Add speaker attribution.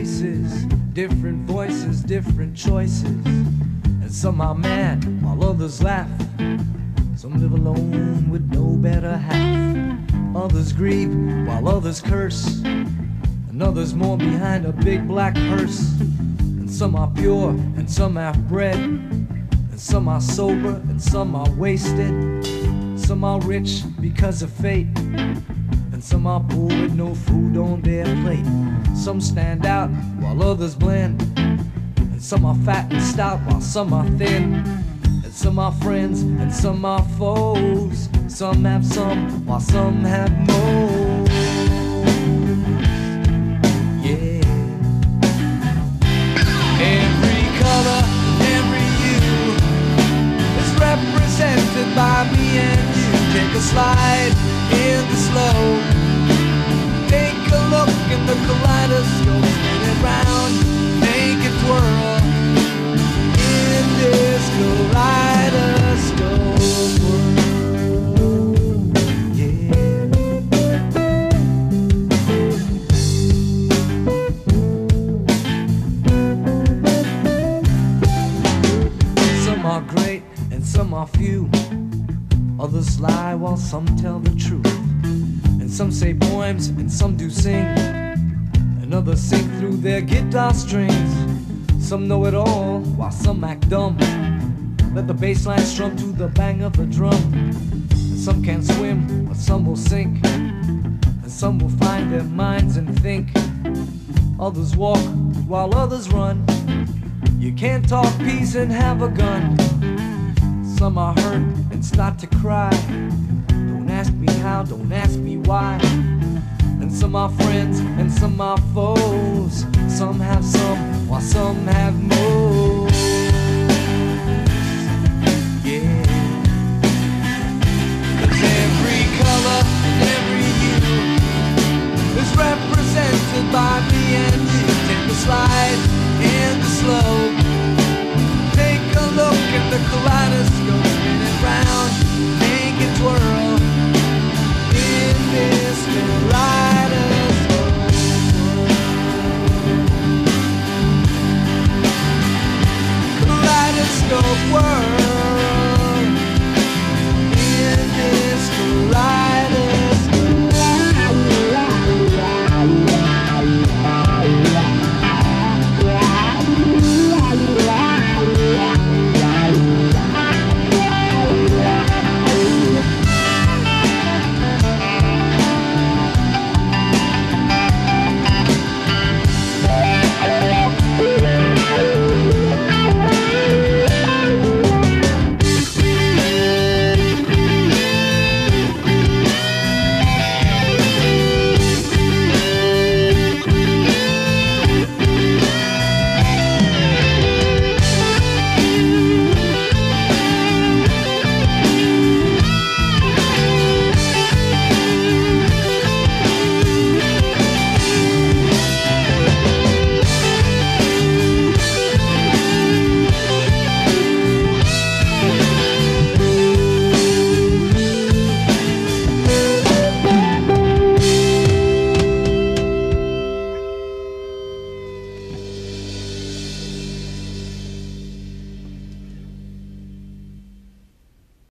Speaker 1: faces, different voices, different choices. And some are mad while others laugh. Some live alone with no better half. Others grieve while others curse. And others mourn behind a big black hearse. And some are pure and some half bred. And some are sober and some are wasted. Some are rich because of fate. And some are poor with no food on their plate. Some stand out while others blend. And some are fat and stout while some are thin. And some are friends and some are foes. Some have some while some have more. Yeah. Every color, every hue is represented by me and you. Take a slide slow. Take a look in the kaleidoscope. Spin it round, make it twirl. In this kaleidoscope world. Yeah. Some are great and some are few. Others lie while some tell the truth. And some say poems and some do sing. And others sing through their guitar strings. Some know it all while some act dumb. Let the bass line strum to the bang of the drum. And some can't swim, but some will sink. And some will find their minds and think. Others walk while others run. You can't talk peace and have a gun. Some are hurt and start to cry. Ask me how, don't ask me why. And some are friends and some are foes. Some have some of work.